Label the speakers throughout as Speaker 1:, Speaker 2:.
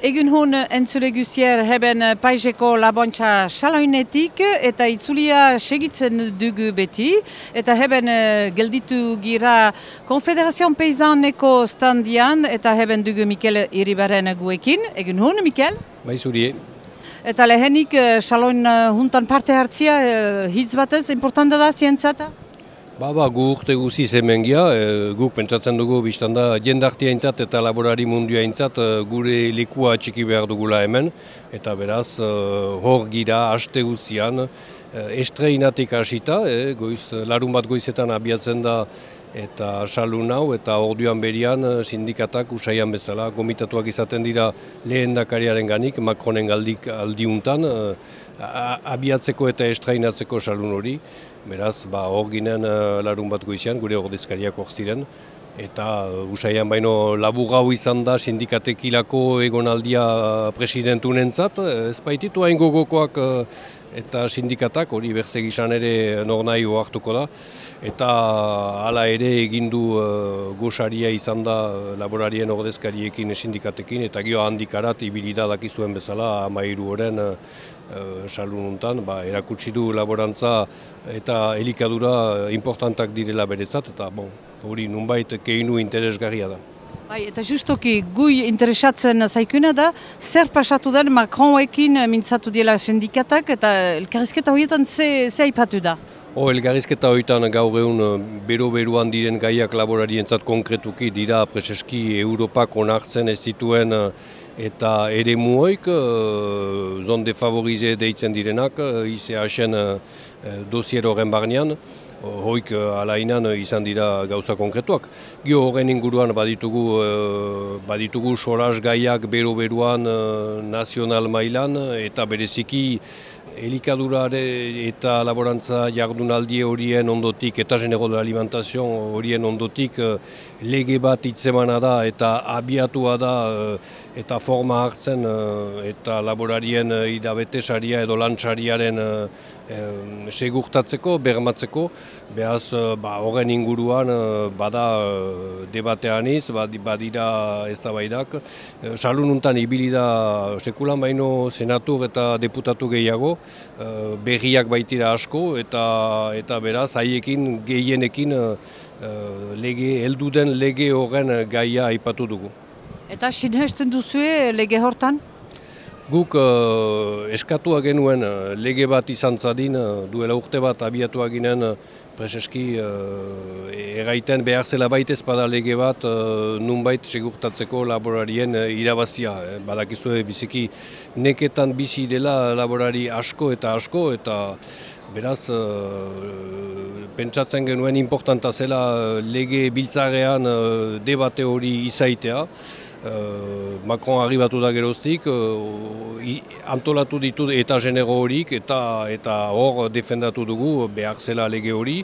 Speaker 1: Egun hon entzule guzier heben paiseko labontxa saloinetik eta itzulia segitzen dugu beti. Eta heben uh, gelditu gira Konfederazioan Peizaneko standian eta heben dugu Mikel Iribaren guekin. Egun hon, Mikel?
Speaker 2: Bai zuri.
Speaker 1: Eta lehenik uh, saloin huntan parte hartzia hitz batez, importanta da zientzata?
Speaker 2: Ba, ba, gu urte guzi hemen gira, e, guk pentsatzen dugu biztan da jendartia intzat eta laborari mundua intzat e, gure likua txiki behar dugula hemen. Eta beraz e, hor gira haste guzian e, estreinatik hasita, e, goiz, larun bat goizetan abiatzen da eta salun hau eta orduan berian sindikatak usaian bezala gomitatuak izaten dira lehen dakariaren ganik, Macronen galdik aldiuntan, abiatzeko eta estrainatzeko salun hori. Beraz, ba, hor ginen uh, larun bat goizian, gure ordezkariak hor ziren. Eta usaian baino labur hau izan da sindikatekilako egonaldia presidentu nentzat. Ez baititu hain gogokoak eta sindikatak, hori bertzeg izan ere nor nahi hartuko da. Eta hala ere egindu uh, gosaria izan da laborarien ordezkariekin sindikatekin. Eta gio handikarat ibilida dakizuen bezala amairu horren uh, salununtan. Ba, erakutsi du laborantza eta elikadura importantak direla beretzat. Eta bon, hori nunbait keinu interesgarria da.
Speaker 1: Bai, eta justoki gui interesatzen zaikuna da, zer pasatu den Macronekin mintzatu diela sindikatak eta elkarrizketa horietan ze, ze aipatu da?
Speaker 2: O, elgarrizketa horietan gaur egun bero-beruan diren gaiak laborarientzat konkretuki dira preseski Europak onartzen ez dituen eta ere muoik, zonde favorize deitzen direnak, ICH-en dosier horren barnean hoik eh, alainan eh, izan dira gauza konkretuak. Gio horren inguruan baditugu, eh, baditugu solas gaiak bero-beruan nazional mailan eta bereziki elikadurare eta laborantza jardunaldi horien ondotik eta genero de horien ondotik lege bat itzemana da eta abiatua da eta forma hartzen eta laborarien idabetesaria edo lantsariaren segurtatzeko, bermatzeko, behaz eh, ba, horren inguruan eh, bada eh, debatean iz, badira ez da baidak. Salun untan ibili da sekulan baino senatur eta deputatu gehiago, berriak baitira asko eta eta beraz haiekin gehienekin lege, elduden lege horren gaia aipatu dugu.
Speaker 1: Eta sinesten duzue lege hortan?
Speaker 2: Guk uh, eskatua genuen uh, lege bat izan zadin, uh, duela urte bat abiatua ginen uh, preseski uh, erraiten behar zela baitez bada lege bat uh, nunbait segurtatzeko laborarien uh, irabazia. Eh? Badakizue biziki neketan bizi dela laborari asko eta asko eta beraz uh, pentsatzen genuen importanta zela lege biltzarean uh, debate hori izaitea. Uh, Macron arribatu da geroztik, uh, antolatu ditu eta genero horik eta eta hor defendatu dugu behar zela lege hori.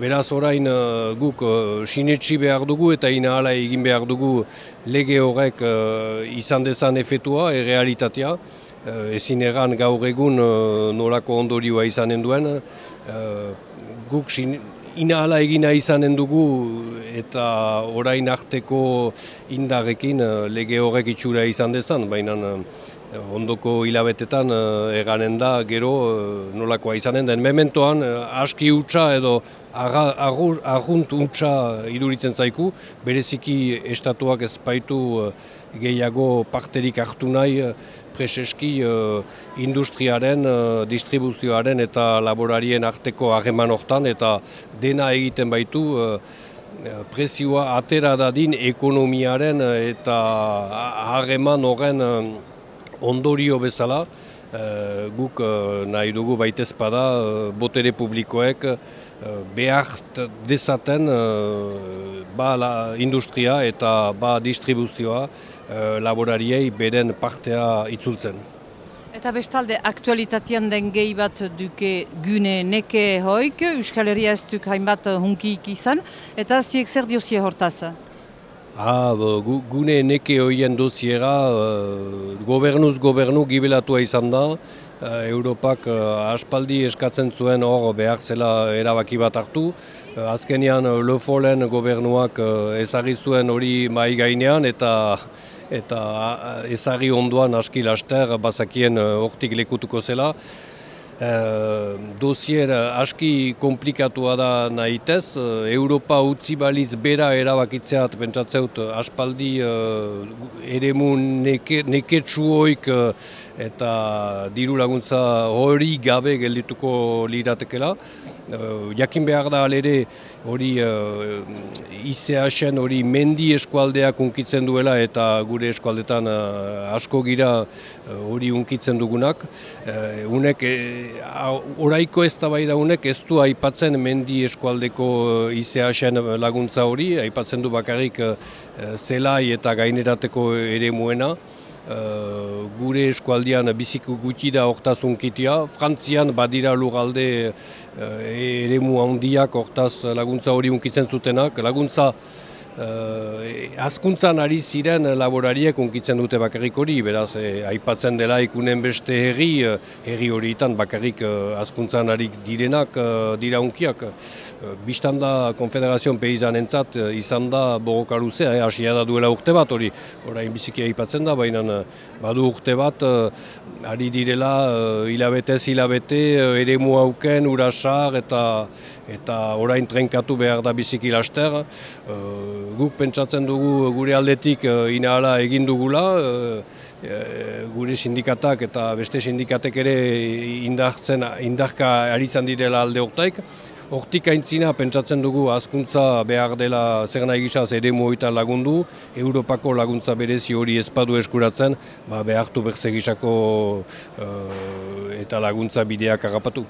Speaker 2: Beraz orain uh, guk uh, sinetxi behar dugu eta ina ala egin behar dugu lege horrek uh, izan dezan efetua, errealitatea. Uh, ezin egan gaur egun uh, nolako ondorioa izanen duen. Uh, guk ina ala egina izanen dugu eta orain arteko indarrekin eh, lege horrek itxura izan dezan, baina eh, ondoko hilabetetan eh, eganen da gero nolakoa izanen den. Mementoan aski utxa edo argunt utxa iduritzen zaiku, bereziki estatuak ez baitu gehiago parterik hartu nahi preseski industriaren, distribuzioaren eta laborarien arteko hageman hortan eta dena egiten baitu prezioa atera dadin ekonomiaren eh, eta harreman horren eh, ondorio bezala. Uh, guk nahi dugu baitez bada uh, botere publikoek uh, behar dezaten ba la industria eta ba distribuzioa laborariei beren partea itzultzen.
Speaker 1: Eta bestalde, aktualitatean den gehi bat duke gune neke hoik, Euskal Herria ez duk hainbat hunkik izan, eta ziek zer diozie hortaz?
Speaker 2: Ah, bo, gune neke hoien doziera, uh, gobernuz gobernu gibelatua izan da, uh, Europak uh, aspaldi eskatzen zuen hor behar zela erabaki bat hartu, azkenean Le gobernuak uh, ezagri zuen hori mai gainean, eta eta ezari onduan aski laster bazakien hortik lekutuko zela. Uh, dosier aski komplikatua da nahitez, uh, Europa utzi baliz bera erabakitzeat pentsatzeut aspaldi uh, eremu neke, neketsuoik uh, eta diru laguntza hori gabe geldituko liratekela. Uh, jakin behar da alere hori uh, ICH-en hori mendi eskualdeak unkitzen duela eta gure eskualdetan uh, asko gira hori uh, unkitzen dugunak. Uh, unek, oraiko ez da bai da unek ez du aipatzen mendi eskualdeko ICH-en laguntza hori, aipatzen du bakarrik uh, zelai eta gainerateko ere muena. Uh, gure eskualdian biziko gutxi da hortaz unkitia. Frantzian badira lugalde uh, ere mu handiak hortaz laguntza hori unkitzen zutenak. Laguntza Uh, azkuntzan ari ziren laborariek unkitzen dute bakarrik hori, beraz, eh, aipatzen dela ikunen beste herri, eh, herri horietan bakarrik uh, azkuntzan ari direnak uh, dira unkiak. Uh, Bistan da Konfederazioan peizan entzat, uh, izan da borroka luzea, eh, asia da duela urte bat hori, orain biziki aipatzen da, baina badu urte bat, uh, ari direla hilabetez hilabete, uh, ere muauken, urasar eta eta orain trenkatu behar da biziki laster. Uh, guk pentsatzen dugu gure aldetik uh, inahala egin dugula, uh, gure sindikatak eta beste sindikatek ere indartzen, indarka aritzen direla alde hortaik. Hortik aintzina pentsatzen dugu azkuntza behar dela zer nahi gizaz ere lagundu, Europako laguntza berezi hori ezpadu eskuratzen, ba, behartu berze gizako eta laguntza bideak agapatu.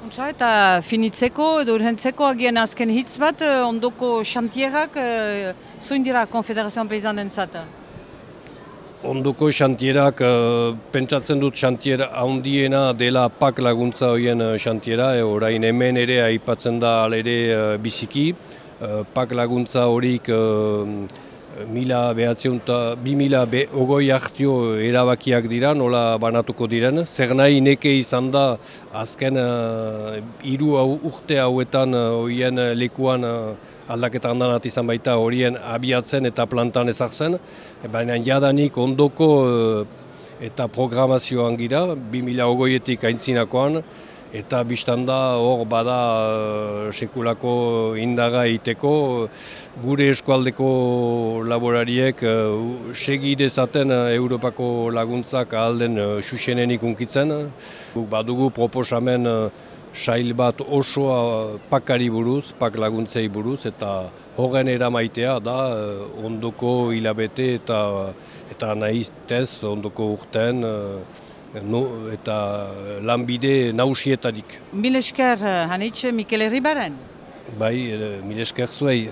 Speaker 1: Untsa eta finitzeko edo urhentzeko agian azken hitz bat eh, ondoko xantierak e, zuin dira Konfederazioan Peizan dentzat?
Speaker 2: Ondoko xantierak, e, pentsatzen dut xantiera handiena dela pak laguntza horien xantiera, e, orain hemen ere aipatzen da alere e, biziki, e, pak laguntza horik mila behatzeunta, bi mila be, ogoi hartio erabakiak dira, nola banatuko diren. Zer nahi neke izan da, azken uh, iru hau, urte hauetan uh, horien lekuan uh, aldaketa handanat izan baita horien abiatzen eta plantan ezartzen. E, baina jadanik ondoko eta programazioan gira, bi mila ogoietik aintzinakoan, eta biztanda hor bada uh, sekulako indaga iteko gure eskualdeko laborariek uh, segi dezaten uh, Europako laguntzak alden uh, xuxenenik unkitzen. Guk badugu proposamen sail bat osoa pakari buruz, pak laguntzei buruz, eta horren eramaitea da ondoko hilabete eta, eta nahiztez ondoko urten no, eta lanbide nausietarik.
Speaker 1: Mil esker, hanitxe, Mikel Herribaren?
Speaker 2: Bai, mil esker zuei.